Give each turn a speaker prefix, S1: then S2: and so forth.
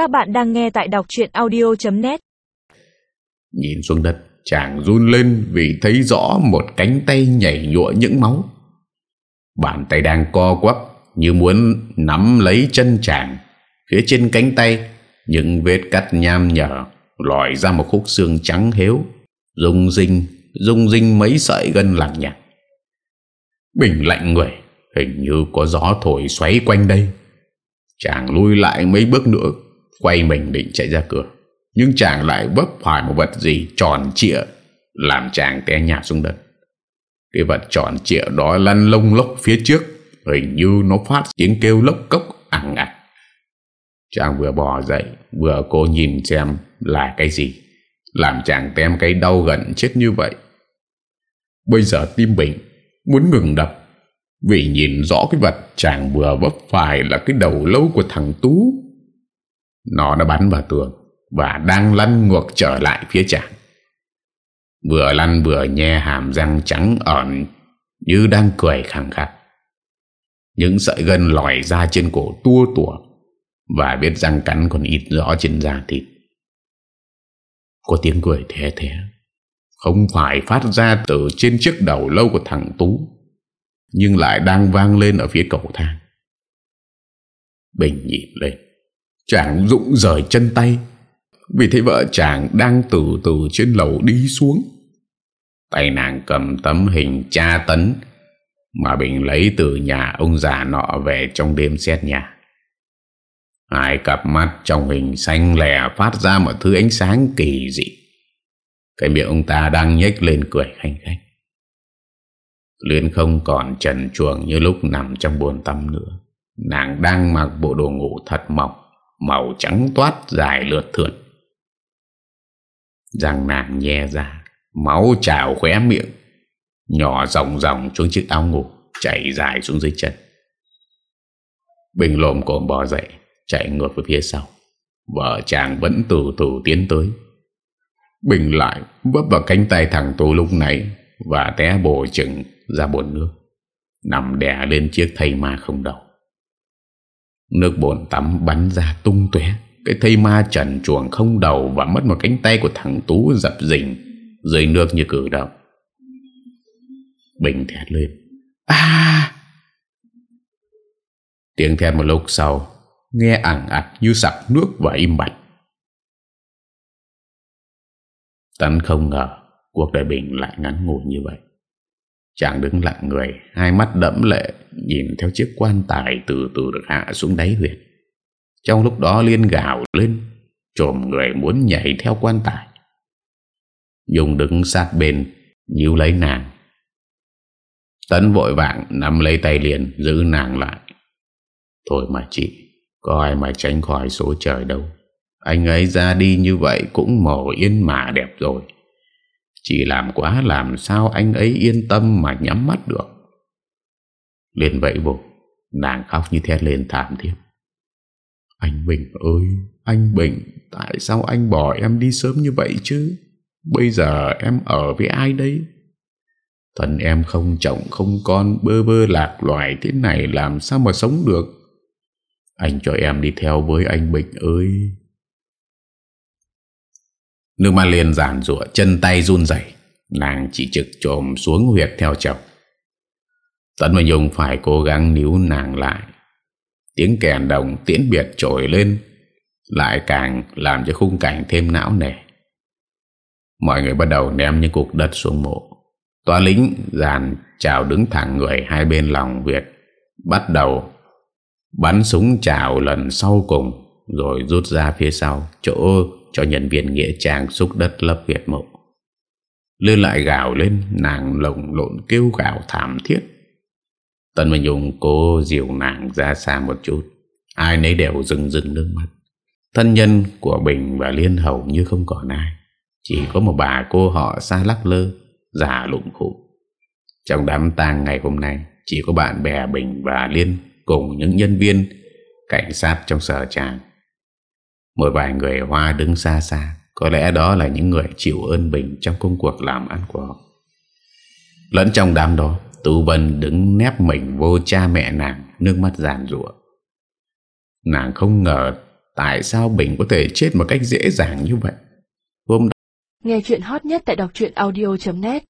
S1: Các bạn đang nghe tại đọc chuyện audio.net
S2: Nhìn xuống đất, Chàng run lên vì thấy rõ một cánh tay nhảy nhụa những máu. Bàn tay đang co quắp Như muốn nắm lấy chân chàng. Phía trên cánh tay, Những vết cắt nham nhở, Lòi ra một khúc xương trắng héo Rung rinh Rung rinh mấy sợi gân lặng nhạc Bình lạnh người, Hình như có gió thổi xoáy quanh đây. Chàng lui lại mấy bước nữa Quay mình định chạy ra cửa. Nhưng chàng lại vấp phải một vật gì tròn trịa Làm chàng té nhạt xuống đất. Cái vật tròn trịa đó lăn lông lốc phía trước, Hình như nó phát tiếng kêu lốc cốc ẳng ạch Chàng vừa bò dậy, Vừa cố nhìn xem là cái gì, Làm chàng tem cái đau gần chết như vậy. Bây giờ tim bình Muốn ngừng đập, Vì nhìn rõ cái vật chàng vừa vấp phải là cái đầu lâu của thằng Tú. Nó đã bắn vào tường Và đang lăn ngược trở lại phía chàng Vừa lăn vừa nhe hàm răng trắng ẩn Như đang cười khẳng khắc Những sợi gân lòi ra trên cổ tua tủa Và biết răng cắn còn ít rõ trên da thịt. Có tiếng cười thế thế Không phải phát ra từ trên chiếc đầu lâu của thằng Tú, Nhưng lại đang vang lên ở phía cầu thang. Bình nhịn lên. Chàng rụng rời chân tay. Vì thấy vợ chàng đang từ từ trên lầu đi xuống. Tay nàng cầm tấm hình tra tấn Mà Bình lấy từ nhà ông già nọ về trong đêm xét nhà. Hai cặp mắt trong hình xanh lè phát ra một thứ ánh sáng kỳ dị. Cái miệng ông ta đang nhếch lên cười khanh khách. Liên không còn trần chuồng như lúc nằm trong buồn tâm nữa. Nàng đang mặc bộ đồ ngủ thật mỏng. Màu trắng toát dài lượt thượt. Răng nàng nhe ra, Máu trào khóe miệng, Nhỏ ròng ròng xuống chiếc áo ngủ, Chảy dài xuống dưới chân. Bình lồm cồm bò dậy, Chạy ngược về phía sau. Vợ chàng vẫn từ từ tiến tới. Bình lại, vấp vào cánh tay thằng Tú lúc nãy Và té bổ chừng ra bồn nước. Nằm đè lên chiếc thây ma không đầu. Nước bồn tắm bắn ra tung tué Cái thây ma trần chuồng không đầu Và mất một cánh tay của thằng Tú dập dình Dưới nước như cử động. Bình thét lên. À! Tiếng thét một lúc sau, Nghe ẳng ạch như sặc nước và im bạch Tấn không ngờ, Cuộc đời Bình lại ngắn ngủi như vậy. Chàng đứng lặng người, Hai mắt đẫm lệ, Nhìn theo chiếc quan tài từ từ được hạ xuống đáy huyệt Trong lúc đó Liên gào lên, Trồm người muốn nhảy theo quan tài. Dùng đứng sát bên Nhíu lấy nàng. Tấn vội vàng nắm lấy tay liền Giữ nàng lại. Thôi mà chị, Có ai mà tránh khỏi số trời đâu. Anh ấy ra đi như vậy Cũng mồ yên mà đẹp rồi. Chỉ làm quá làm sao anh ấy yên tâm mà nhắm mắt được. Lên vậy bụng, Nàng khóc như thét lên thảm thiết. Anh Bình ơi, Anh Bình, Tại sao anh bỏ em đi sớm như vậy chứ? Bây giờ em ở với ai đây? Thân em không chồng, không con, Bơ bơ lạc loài thế này Làm sao mà sống được? Anh cho em đi theo với anh Bình ơi. Nước mắt liền giản rụa Chân tay run rẩy. Nàng chỉ trực trồm xuống huyệt theo chồng. Tấn và Nhung phải cố gắng níu nàng lại. Tiếng kèn đồng tiễn biệt trồi lên, Lại càng làm cho khung cảnh thêm não nề. Mọi người bắt đầu ném những cục đất xuống mộ. Tòa lính dàn chào đứng thẳng người hai bên lòng Việt, Bắt đầu bắn súng chào lần sau cùng, Rồi rút ra phía sau, Chỗ cho nhân viên nghĩa trang xúc đất lấp Việt mộ Lư lại gào lên, Nàng lồng lộn kêu gào thảm thiết. Tân Minh Dung cố dìu nàng ra xa một chút. Ai nấy đều rừng rừng nước mắt. Thân nhân của Bình và Liên hầu như không còn ai. Chỉ có một bà cô họ xa lắc lơ, Già lụng khủ Trong đám tang ngày hôm nay, Chỉ có bạn bè Bình và Liên Cùng những nhân viên Cảnh sát trong sở tràng. Một vài người Hoa đứng xa xa, Có lẽ đó là những người chịu ơn Bình Trong công cuộc làm ăn của họ. Lẫn trong đám đó, Tú Vân đứng nép mình vô cha mẹ nàng, Nước mắt giàn rủa Nàng không ngờ Tại sao Bình có thể chết một cách dễ dàng như vậy. Hôm
S1: Nghe chuyện hot nhất tại đọc audio.net